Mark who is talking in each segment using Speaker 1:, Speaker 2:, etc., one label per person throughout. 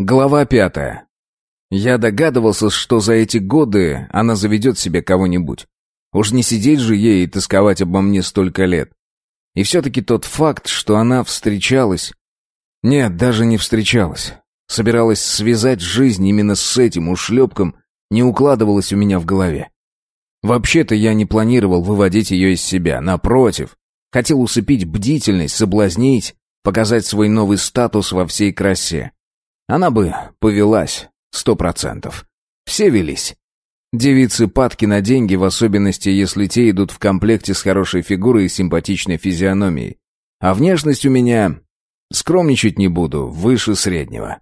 Speaker 1: Глава пятая. Я догадывался, что за эти годы она заведет себе кого-нибудь. Уж не сидеть же ей и тосковать обо мне столько лет. И все-таки тот факт, что она встречалась... Нет, даже не встречалась. Собиралась связать жизнь именно с этим ушлепком, не укладывалось у меня в голове. Вообще-то я не планировал выводить ее из себя, напротив. Хотел усыпить бдительность, соблазнить, показать свой новый статус во всей красе. Она бы повелась, сто процентов. Все велись. Девицы падки на деньги, в особенности, если те идут в комплекте с хорошей фигурой и симпатичной физиономией. А внешность у меня... Скромничать не буду, выше среднего.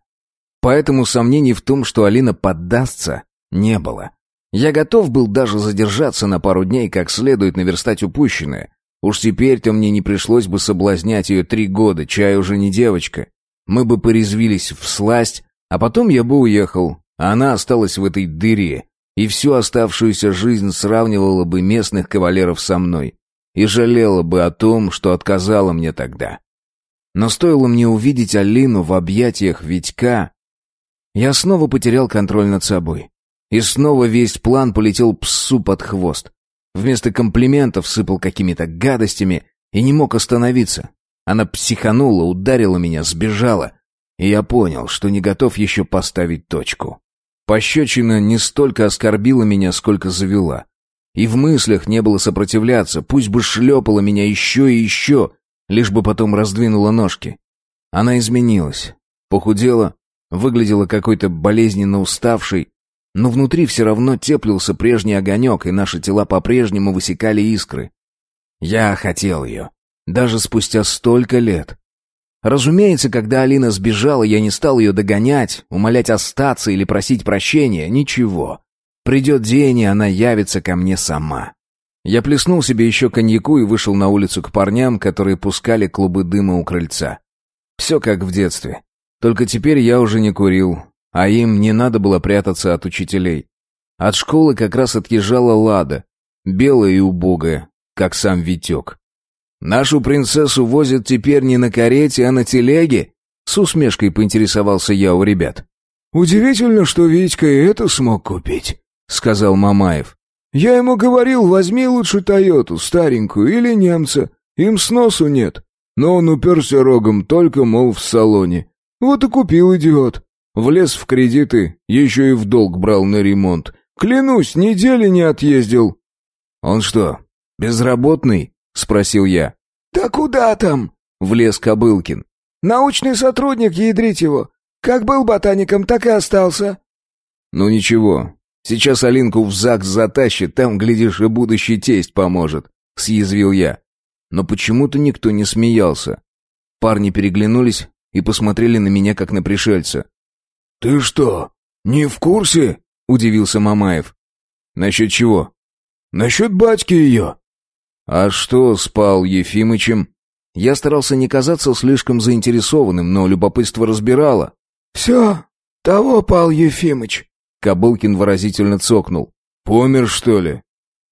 Speaker 1: Поэтому сомнений в том, что Алина поддастся, не было. Я готов был даже задержаться на пару дней, как следует наверстать упущенное. Уж теперь-то мне не пришлось бы соблазнять ее три года, чай уже не девочка. Мы бы порезвились в сласть, а потом я бы уехал, а она осталась в этой дыре, и всю оставшуюся жизнь сравнивала бы местных кавалеров со мной, и жалела бы о том, что отказала мне тогда. Но стоило мне увидеть Алину в объятиях Витька, я снова потерял контроль над собой. И снова весь план полетел псу под хвост. Вместо комплиментов сыпал какими-то гадостями и не мог остановиться. Она психанула, ударила меня, сбежала. И я понял, что не готов еще поставить точку. Пощечина не столько оскорбила меня, сколько завела. И в мыслях не было сопротивляться, пусть бы шлепала меня еще и еще, лишь бы потом раздвинула ножки. Она изменилась, похудела, выглядела какой-то болезненно уставшей, но внутри все равно теплился прежний огонек, и наши тела по-прежнему высекали искры. Я хотел ее. Даже спустя столько лет. Разумеется, когда Алина сбежала, я не стал ее догонять, умолять остаться или просить прощения, ничего. Придет день, и она явится ко мне сама. Я плеснул себе еще коньяку и вышел на улицу к парням, которые пускали клубы дыма у крыльца. Все как в детстве. Только теперь я уже не курил, а им не надо было прятаться от учителей. От школы как раз отъезжала Лада, белая и убогая, как сам Витек. Нашу принцессу возят теперь не на карете, а на телеге?» С усмешкой поинтересовался я у ребят.
Speaker 2: «Удивительно, что Витька и это смог купить», — сказал Мамаев. «Я ему говорил, возьми лучше Тойоту, старенькую, или немца. Им сносу нет. Но он уперся рогом, только, мол, в салоне. Вот и купил идиот. Влез в кредиты, еще и в долг брал на ремонт. Клянусь, недели не отъездил».
Speaker 1: «Он что, безработный?» — спросил я.
Speaker 2: «Да куда там?» — влез Кобылкин. «Научный сотрудник, ядрить его. Как был ботаником, так и остался».
Speaker 1: «Ну ничего, сейчас Алинку в ЗАГС затащит, там, глядишь, и будущий тесть поможет», — съязвил я. Но почему-то никто не смеялся. Парни переглянулись и посмотрели на меня, как на пришельца.
Speaker 2: «Ты что, не в курсе?» — удивился Мамаев.
Speaker 1: «Насчет чего?»
Speaker 2: «Насчет батьки ее».
Speaker 1: «А что с Пал Ефимычем?» Я старался не казаться слишком заинтересованным, но любопытство разбирало.
Speaker 2: «Все, того Пал Ефимыч», —
Speaker 1: Кобылкин выразительно цокнул.
Speaker 2: «Помер, что ли?»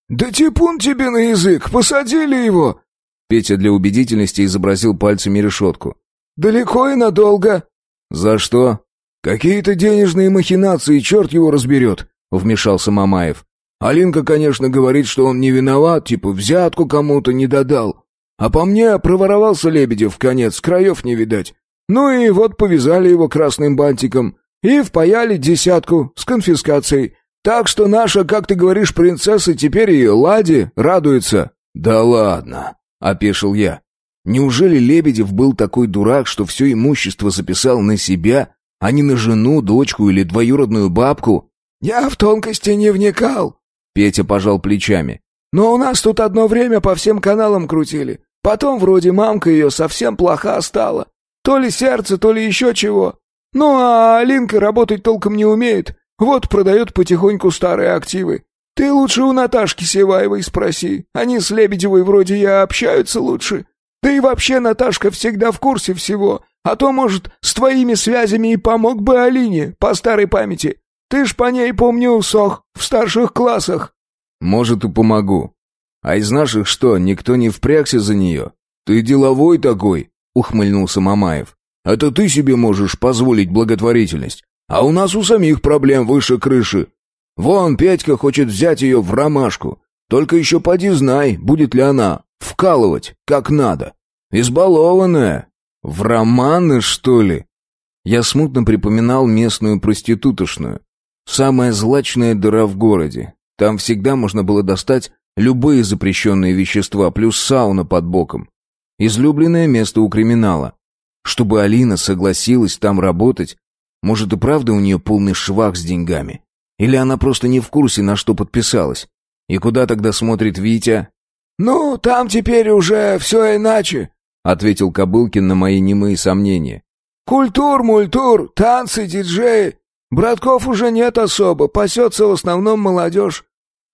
Speaker 2: «Да типун тебе на язык, посадили его!»
Speaker 1: Петя для убедительности изобразил пальцами решетку.
Speaker 2: «Далеко и надолго».
Speaker 1: «За что?»
Speaker 2: «Какие-то денежные махинации, черт его разберет», — вмешался Мамаев. Алинка, конечно, говорит, что он не виноват, типа взятку кому-то не додал. А по мне проворовался Лебедев в конец, краев не видать. Ну и вот повязали его красным бантиком и впаяли десятку с конфискацией. Так что наша, как ты говоришь, принцесса теперь и Ладе радуется.
Speaker 1: Да ладно, опешил я. Неужели Лебедев был такой дурак, что все имущество записал на себя, а не на жену, дочку или двоюродную бабку?
Speaker 2: Я в тонкости не вникал,
Speaker 1: Петя пожал плечами.
Speaker 2: «Но у нас тут одно время по всем каналам крутили. Потом вроде мамка ее совсем плоха стала. То ли сердце, то ли еще чего. Ну а Алинка работать толком не умеет. Вот продает потихоньку старые активы. Ты лучше у Наташки Севаевой спроси. Они с Лебедевой вроде и общаются лучше. Да и вообще Наташка всегда в курсе всего. А то, может, с твоими связями и помог бы Алине, по старой памяти. Ты ж по ней, помню, сох в старших классах».
Speaker 1: «Может, и помогу. А из наших что, никто не впрягся за нее? Ты деловой такой?» — ухмыльнулся Мамаев.
Speaker 2: Это ты себе можешь позволить благотворительность. А у нас у самих проблем выше крыши. Вон, Петька хочет взять ее в ромашку. Только еще поди знай, будет ли она вкалывать, как надо. Избалованная.
Speaker 1: В романы, что ли? Я смутно припоминал местную проститутошную. Самая злачная дыра в городе. Там всегда можно было достать любые запрещенные вещества, плюс сауна под боком. Излюбленное место у криминала. Чтобы Алина согласилась там работать, может и правда у нее полный швах с деньгами? Или она просто не в курсе, на что подписалась? И куда тогда смотрит Витя?
Speaker 2: «Ну, там теперь уже все иначе», —
Speaker 1: ответил Кобылкин на мои немые сомнения.
Speaker 2: «Культур, мультур, танцы, диджеи. Братков уже нет особо, пасется в основном молодежь.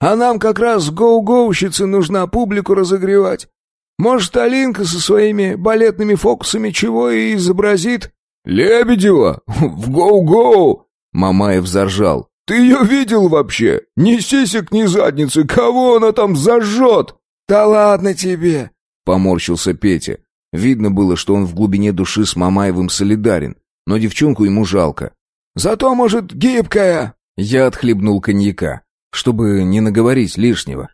Speaker 2: А нам как раз гоу-гоущица нужна публику разогревать. Может, Алинка со своими балетными фокусами чего и изобразит?»
Speaker 1: «Лебедева? В гоу-гоу!» Мамаев заржал.
Speaker 2: «Ты ее видел вообще? Ни сисек, ни задницы, кого она там зажжет?» «Да ладно тебе!»
Speaker 1: Поморщился Петя. Видно было, что он в глубине души с Мамаевым солидарен, но девчонку ему жалко.
Speaker 2: «Зато, может, гибкая!»
Speaker 1: Я отхлебнул коньяка, чтобы не наговорить лишнего.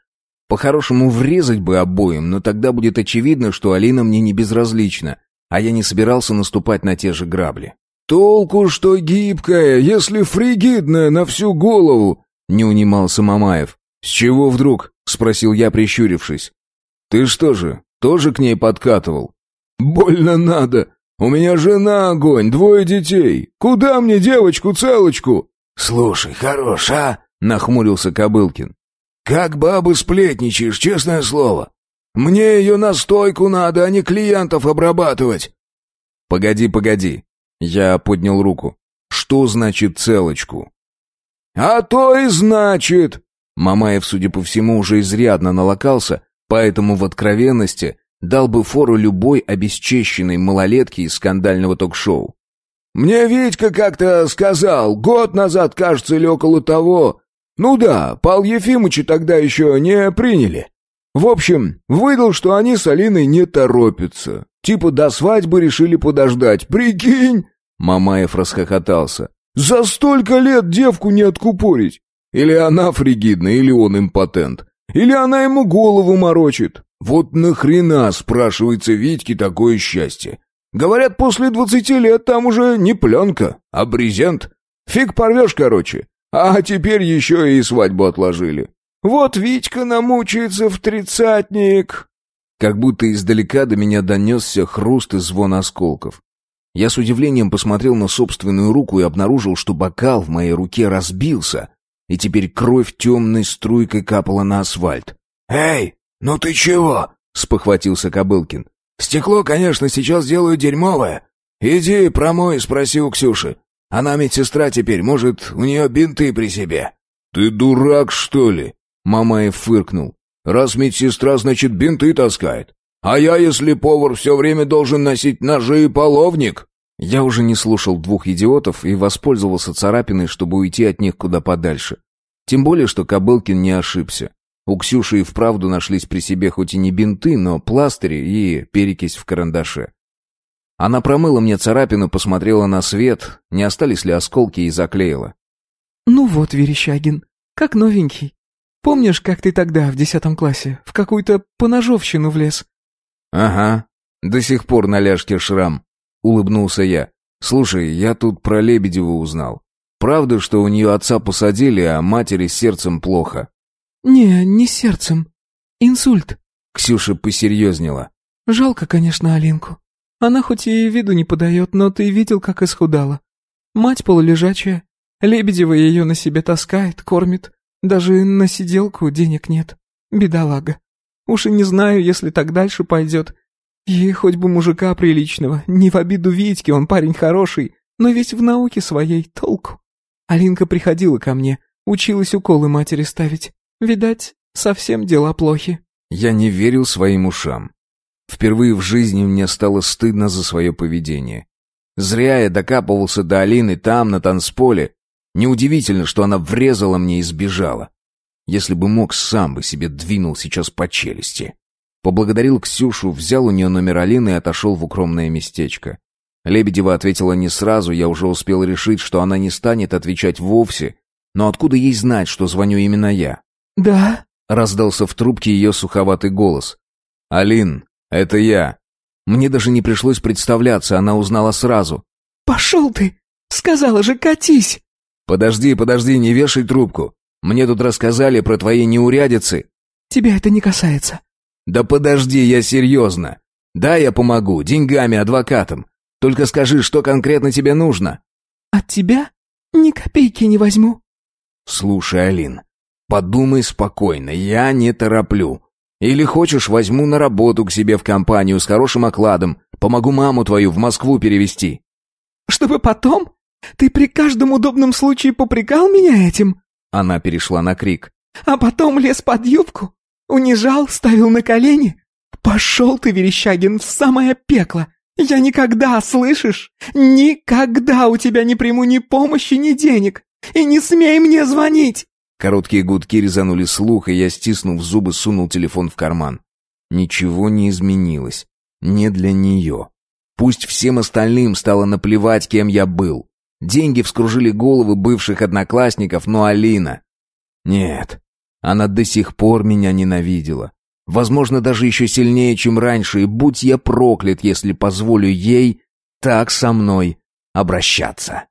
Speaker 1: По-хорошему врезать бы обоим, но тогда будет очевидно, что Алина мне не безразлична, а я не собирался наступать на те же грабли.
Speaker 2: «Толку, что гибкая, если фригидная на всю голову!» — не унимался Мамаев.
Speaker 1: «С чего вдруг?» — спросил я, прищурившись. «Ты что же, тоже к ней подкатывал?»
Speaker 2: «Больно надо. У меня жена огонь, двое детей. Куда мне девочку-целочку?»
Speaker 3: «Слушай, хорош, а?»
Speaker 1: — нахмурился Кобылкин.
Speaker 3: «Как бабы сплетничаешь, честное слово.
Speaker 2: Мне ее на стойку надо, а не клиентов обрабатывать».
Speaker 1: «Погоди, погоди». Я поднял руку. «Что значит целочку?»
Speaker 2: «А то и значит!»
Speaker 1: Мамаев, судя по всему, уже изрядно налокался, поэтому в откровенности дал бы фору любой обесчещенной малолетке из скандального ток-шоу.
Speaker 2: «Мне Витька как-то сказал, год назад, кажется, или около того. Ну да, Пал Ефимыча тогда еще не приняли. В общем, выдал, что они с Алиной не торопятся. Типа до свадьбы решили подождать. Прикинь!»
Speaker 1: Мамаев расхохотался.
Speaker 2: «За столько лет девку не откупорить! Или она фригидна, или он импотент. Или она ему голову морочит. Вот нахрена, спрашивается Витьке, такое счастье? Говорят, после двадцати лет там уже не пленка, а брезент. Фиг порвешь, короче. А теперь еще и свадьбу отложили. Вот Витька намучается в тридцатник.
Speaker 1: Как будто издалека до меня донесся хруст и звон осколков. Я с удивлением посмотрел на собственную руку и обнаружил, что бокал в моей руке разбился, и теперь кровь темной струйкой капала на асфальт.
Speaker 3: «Эй, ну ты чего?» — спохватился Кобылкин. «Стекло, конечно, сейчас делают дерьмовое. Иди промой, спроси у Ксюши. Она медсестра теперь, может, у нее бинты при себе».
Speaker 2: «Ты дурак, что ли?» — Мамаев фыркнул. «Раз медсестра, значит, бинты таскает. А я, если повар, все время должен носить ножи и половник?»
Speaker 1: Я уже не слушал двух идиотов и воспользовался царапиной, чтобы уйти от них куда подальше. Тем более, что Кобылкин не ошибся. У Ксюши и вправду нашлись при себе хоть и не бинты, но пластыри и перекись в карандаше. Она промыла мне царапину, посмотрела на свет, не остались ли осколки и заклеила.
Speaker 4: «Ну вот, Верещагин, как новенький. Помнишь, как ты тогда, в десятом классе, в какую-то поножовщину влез?»
Speaker 1: «Ага, до сих пор на ляжке шрам», — улыбнулся я. «Слушай, я тут про Лебедеву узнал. Правда, что у нее отца посадили, а матери с сердцем плохо?»
Speaker 4: «Не, не сердцем. Инсульт».
Speaker 1: Ксюша посерьезнела.
Speaker 4: «Жалко, конечно, Алинку. Она хоть и виду не подает, но ты видел, как исхудала. Мать полулежачая. Лебедева ее на себе таскает, кормит. Даже на сиделку денег нет. Бедолага. Уж и не знаю, если так дальше пойдет. И хоть бы мужика приличного, не в обиду Витьке, он парень хороший, но ведь в науке своей толку. Алинка приходила ко мне, училась уколы матери ставить. Видать, совсем дела плохи.
Speaker 1: Я не верил своим ушам. Впервые в жизни мне стало стыдно за свое поведение. Зря я докапывался до Алины там, на танцполе. Неудивительно, что она врезала мне и сбежала. Если бы мог, сам бы себе двинул сейчас по челюсти. Поблагодарил Ксюшу, взял у нее номер Алины и отошел в укромное местечко. Лебедева ответила не сразу, я уже успел решить, что она не станет отвечать вовсе. Но откуда ей знать, что звоню именно я?
Speaker 4: «Да?»
Speaker 1: — раздался в трубке ее суховатый голос. «Алин, это я». Мне даже не пришлось представляться, она узнала сразу.
Speaker 4: «Пошел ты! Сказала же, катись!»
Speaker 1: «Подожди, подожди, не вешай трубку. Мне тут рассказали про твои неурядицы».
Speaker 4: «Тебя это не касается».
Speaker 1: «Да подожди, я серьезно. Да, я помогу, деньгами, адвокатом. Только скажи, что конкретно тебе нужно?»
Speaker 4: «От тебя ни копейки не возьму».
Speaker 1: «Слушай, Алин, подумай спокойно, я не тороплю. Или хочешь, возьму на работу к себе в компанию с хорошим окладом, помогу маму твою в Москву перевести».
Speaker 4: «Чтобы потом? Ты при каждом удобном случае попрекал меня этим?»
Speaker 1: Она перешла на крик.
Speaker 4: «А потом лез под юбку, унижал, ставил на колени? Пошел ты, Верещагин, в самое пекло! Я никогда, слышишь? Никогда у тебя не приму ни помощи, ни денег! И не смей мне звонить!»
Speaker 1: Короткие гудки резанули слух, и я, стиснув зубы, сунул телефон в карман. Ничего не изменилось. Не для нее. Пусть всем остальным стало наплевать, кем я был. Деньги вскружили головы бывших одноклассников, но Алина... Нет, она до сих пор меня ненавидела. Возможно, даже еще сильнее, чем раньше, и будь я проклят, если позволю ей так со мной обращаться.